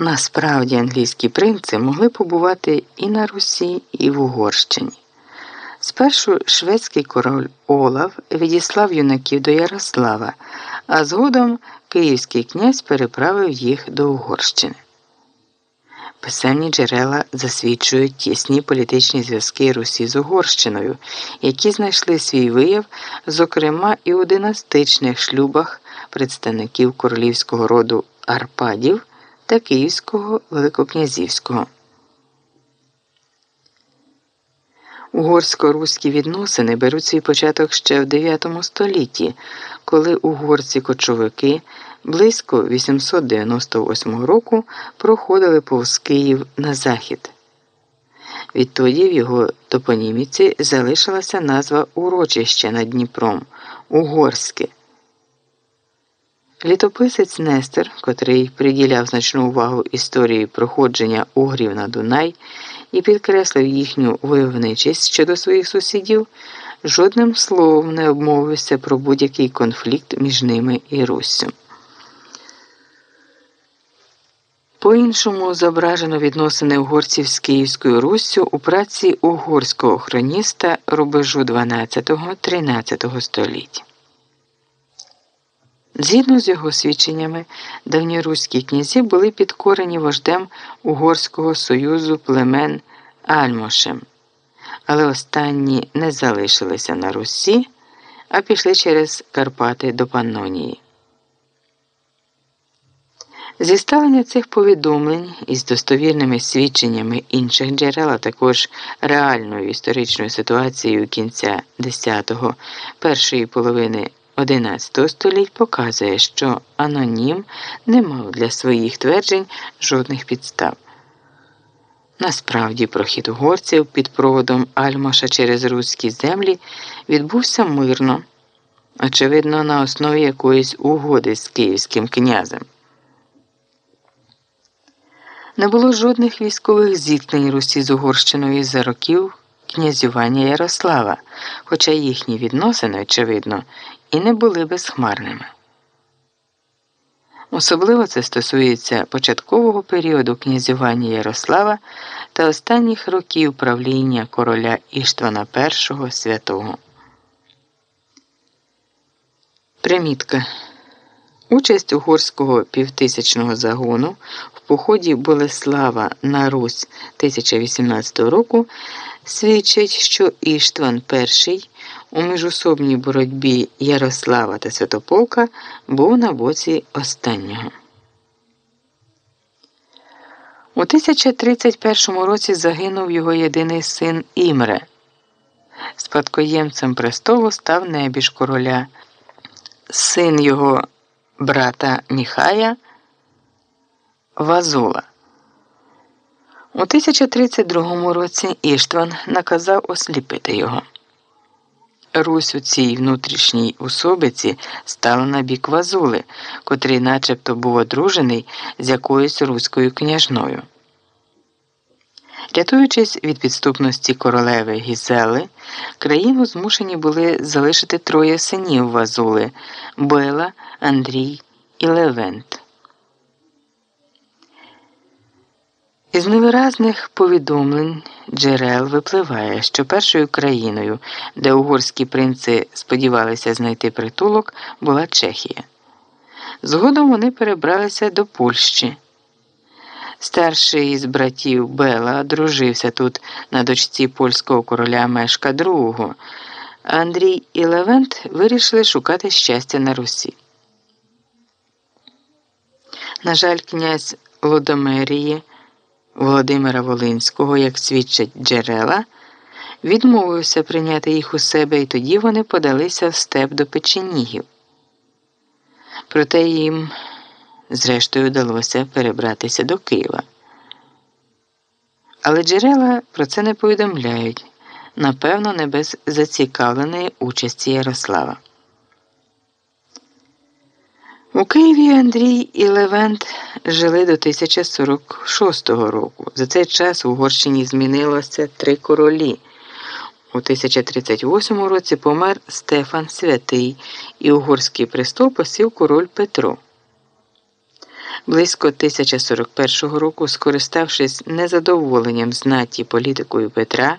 Насправді англійські принци могли побувати і на Русі, і в Угорщині. Спершу шведський король Олав відіслав юнаків до Ярослава, а згодом київський князь переправив їх до Угорщини. Писемні джерела засвідчують тісні політичні зв'язки Русі з Угорщиною, які знайшли свій вияв, зокрема і у династичних шлюбах представників королівського роду Арпадів та Київського Великокнязівського. Угорсько-руські відносини беруть свій початок ще в 9 столітті, коли угорці-кочовики близько 898 року проходили повз Київ на захід. Відтоді в його топоніміці залишилася назва урочища над Дніпром Угорське. Літописець Нестер, котрий приділяв значну увагу історії проходження угрів на Дунай і підкреслив їхню войовничість щодо своїх сусідів, жодним словом не обмовився про будь-який конфлікт між ними і Руссю. По-іншому зображено відносини угорців з Київською Руссю у праці угорського хроніста рубежу 12-13 століття. Згідно з його свідченнями, давньоруські князі були підкорені вождем Угорського союзу племен Альмошем, але останні не залишилися на Русі, а пішли через Карпати до Паннонії. Зіставлення цих повідомлень із достовірними свідченнями інших джерел, а також реальною історичною ситуацією кінця 10-го, першої половини XI століть показує, що анонім не мав для своїх тверджень жодних підстав. Насправді, прохід угорців під проводом Альмаша через руські землі відбувся мирно, очевидно, на основі якоїсь угоди з київським князем. Не було жодних військових зіткнень Русі з Угорщиною за років князювання Ярослава, хоча їхні відносини, очевидно, і не були безхмарними. Особливо це стосується початкового періоду князювання Ярослава та останніх років правління короля Іштвана І святого. Примітка. Участь угорського півтисячного загону в поході Болеслава на Русь 1018 року свідчить, що Іштван І у міжособній боротьбі Ярослава та Святополка був на боці останнього. У 1031 році загинув його єдиний син Імре. Спадкоємцем престолу став небіж короля, син його брата Міхая Вазула. У 1032 році Іштван наказав осліпити його. Русь у цій внутрішній особиці стала на бік Вазули, котрий начебто був одружений з якоюсь руською княжною. Рятуючись від підступності королеви Гізели, країну змушені були залишити троє синів Вазули Бела, Андрій і Левент. Із невиразних повідомлень джерел випливає, що першою країною, де угорські принци сподівалися знайти притулок, була Чехія. Згодом вони перебралися до Польщі. Старший із братів Бела дружився тут на дочці польського короля Мешка II. Андрій і Левент вирішили шукати щастя на Русі. На жаль, князь Лодомерії Володимира Волинського, як свідчать джерела, відмовився прийняти їх у себе, і тоді вони подалися в степ до печенігів. Проте їм, зрештою, вдалося перебратися до Києва. Але джерела про це не повідомляють, напевно, не без зацікавленої участі Ярослава. У Києві Андрій і Левент жили до 1046 року. За цей час в Угорщині змінилося три королі. У 1038 році помер Стефан Святий і угорський престол посів король Петро. близько 1041 року, скориставшись незадоволенням знаті політикою Петра.